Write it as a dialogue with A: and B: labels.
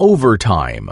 A: Overtime.